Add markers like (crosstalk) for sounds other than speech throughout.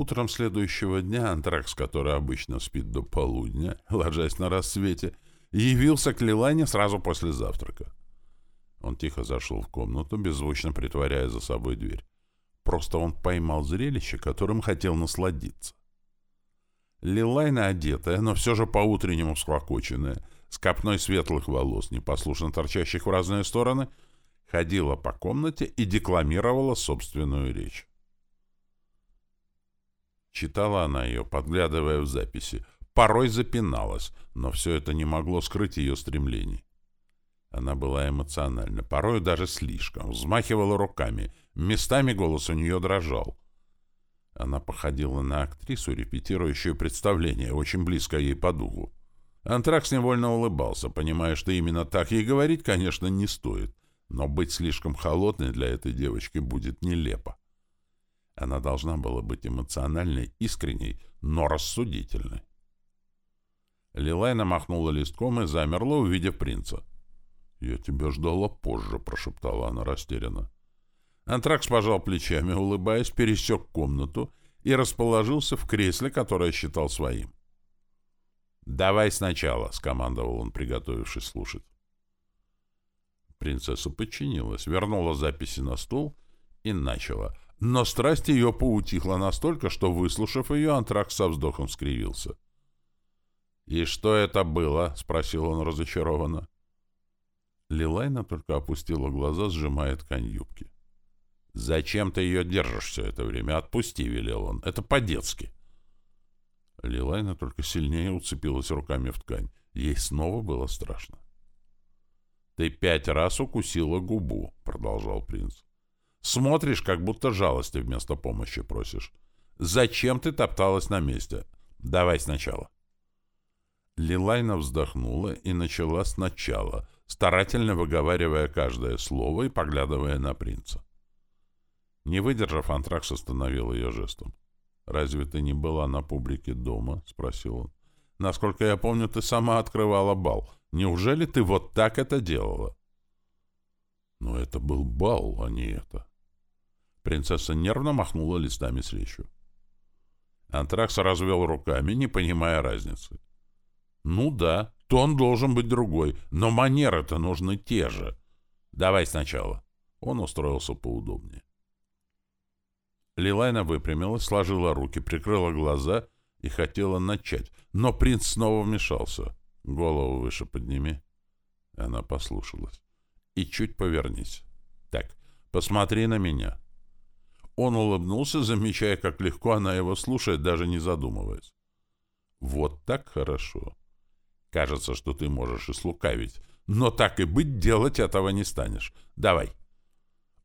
Утром следующего дня антракс, который обычно спит до полудня, (laughs) ложась на рассвете, явился к Лилане сразу после завтрака. Он тихо зашел в комнату, беззвучно притворяя за собой дверь. Просто он поймал зрелище, которым хотел насладиться. Лилайна одетая, но все же по-утреннему склокоченная, с копной светлых волос, непослушно торчащих в разные стороны, ходила по комнате и декламировала собственную речь. Читала она ее, подглядывая в записи. Порой запиналась, но все это не могло скрыть ее стремлений. Она была эмоциональна, порой даже слишком, взмахивала руками, местами голос у нее дрожал. Она походила на актрису, репетирующую представление, очень близко ей по духу. Антракс невольно улыбался, понимая, что именно так ей говорить, конечно, не стоит, но быть слишком холодной для этой девочки будет нелепо. Она должна была быть эмоциональной, искренней, но рассудительной. Лилайна махнула листком и замерла, увидев принца. «Я тебя ждала позже», — прошептала она растерянно. Антракс пожал плечами, улыбаясь, пересек комнату и расположился в кресле, которое считал своим. «Давай сначала», — скомандовал он, приготовившись слушать. Принцесса подчинилась, вернула записи на стол и начала. Но страсть ее поутихла настолько, что, выслушав ее, Антракс со вздохом скривился. «И что это было?» — спросил он разочарованно. Лилайна только опустила глаза, сжимая ткань юбки. «Зачем ты ее держишь все это время? Отпусти», — велел он. «Это по-детски». Лилайна только сильнее уцепилась руками в ткань. Ей снова было страшно. «Ты пять раз укусила губу», — продолжал принц. «Смотришь, как будто жалости вместо помощи просишь. Зачем ты топталась на месте? Давай сначала». Лилайна вздохнула и начала сначала, старательно выговаривая каждое слово и поглядывая на принца. Не выдержав, Антракс остановил ее жестом. «Разве ты не была на публике дома?» — спросил он. «Насколько я помню, ты сама открывала бал. Неужели ты вот так это делала?» «Но это был бал, а не это». Принцесса нервно махнула листами с речью. Антракс развел руками, не понимая разницы. «Ну да, Тон должен быть другой, но манеры-то нужны те же. Давай сначала. Он устроился поудобнее. Лилайна выпрямилась, сложила руки, прикрыла глаза и хотела начать, но принц снова вмешался. Голову выше подними. Она послушалась. И чуть повернись. Так, посмотри на меня. Он улыбнулся, замечая, как легко она его слушает, даже не задумываясь. Вот так хорошо. Кажется, что ты можешь и слукавить. Но так и быть, делать этого не станешь. Давай.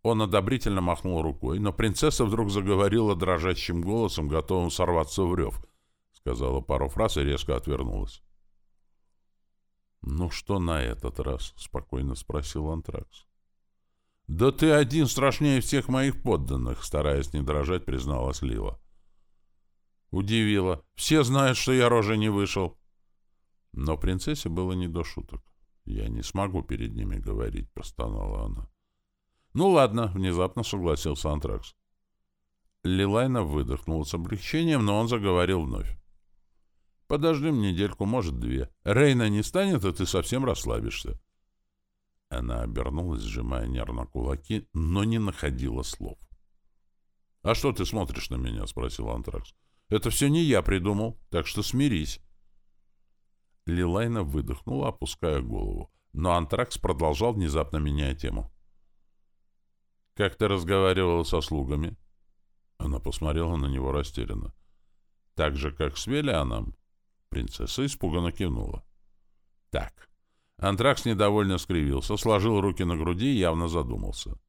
Он одобрительно махнул рукой, но принцесса вдруг заговорила дрожащим голосом, готовым сорваться в рев. Сказала пару фраз и резко отвернулась. «Ну что на этот раз?» — спокойно спросил Антракс. «Да ты один страшнее всех моих подданных», — стараясь не дрожать, призналась Лила. Удивила. «Все знают, что я рожей не вышел». Но принцессе было не до шуток. «Я не смогу перед ними говорить», — простонала она. «Ну ладно», — внезапно согласился Антракс. Лилайна выдохнула с облегчением, но он заговорил вновь. «Подождем недельку, может, две. Рейна не станет, и ты совсем расслабишься». Она обернулась, сжимая нервно кулаки, но не находила слов. «А что ты смотришь на меня?» — спросил Антракс. «Это все не я придумал, так что смирись». Лилайна выдохнула, опуская голову. Но Антракс продолжал, внезапно меняя тему. «Как ты разговаривала со слугами?» Она посмотрела на него растерянно. «Так же, как с Велианом?» Принцесса испуганно кивнула. «Так». Антракс недовольно скривился, сложил руки на груди и явно задумался.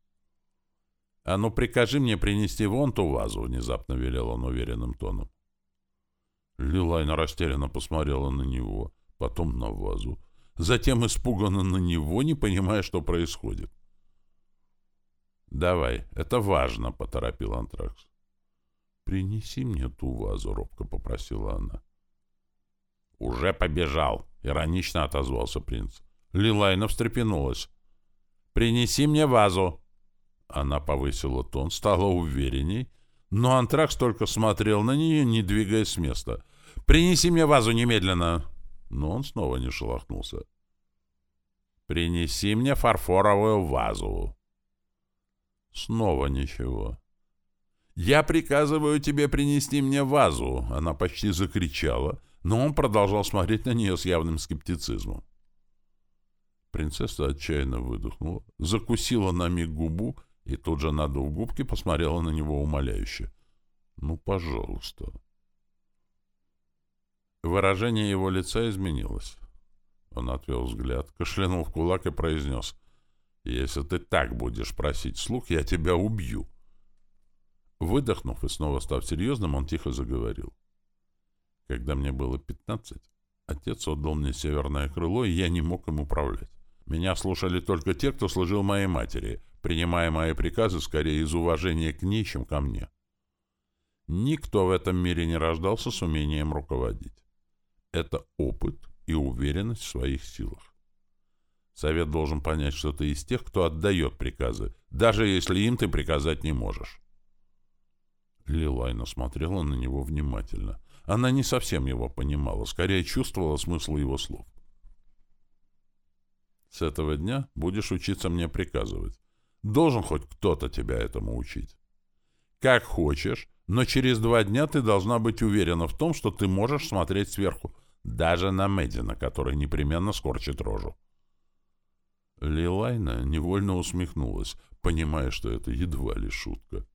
«А ну, прикажи мне принести вон ту вазу», — внезапно велел он уверенным тоном. Лилайна растерянно посмотрела на него потом на вазу, затем испуганно на него, не понимая, что происходит. «Давай, это важно», — поторопил Антракс. «Принеси мне ту вазу», — робко попросила она. «Уже побежал», — иронично отозвался принц. Лилайна встрепенулась. «Принеси мне вазу!» Она повысила тон, стала уверенней, но Антракс только смотрел на нее, не двигаясь с места. «Принеси мне вазу немедленно!» Но он снова не шелохнулся. «Принеси мне фарфоровую вазу!» Снова ничего. «Я приказываю тебе принести мне вазу!» Она почти закричала, но он продолжал смотреть на нее с явным скептицизмом. Принцесса отчаянно выдохнула, закусила на миг губу и тут же, надув губки, посмотрела на него умоляюще. «Ну, пожалуйста». Выражение его лица изменилось. Он отвел взгляд, кашлянул в кулак и произнес. «Если ты так будешь просить слух, я тебя убью». Выдохнув и снова став серьезным, он тихо заговорил. «Когда мне было пятнадцать, отец отдал мне северное крыло, и я не мог им управлять. Меня слушали только те, кто служил моей матери, принимая мои приказы скорее из уважения к ней, чем ко мне. Никто в этом мире не рождался с умением руководить. Это опыт и уверенность в своих силах. Совет должен понять, что ты из тех, кто отдает приказы, даже если им ты приказать не можешь. Лилайна смотрела на него внимательно. Она не совсем его понимала, скорее чувствовала смысл его слов. «С этого дня будешь учиться мне приказывать. Должен хоть кто-то тебя этому учить. Как хочешь, но через два дня ты должна быть уверена в том, что ты можешь смотреть сверху, даже на Мэддина, который непременно скорчит рожу. Лилайна невольно усмехнулась, понимая, что это едва ли шутка.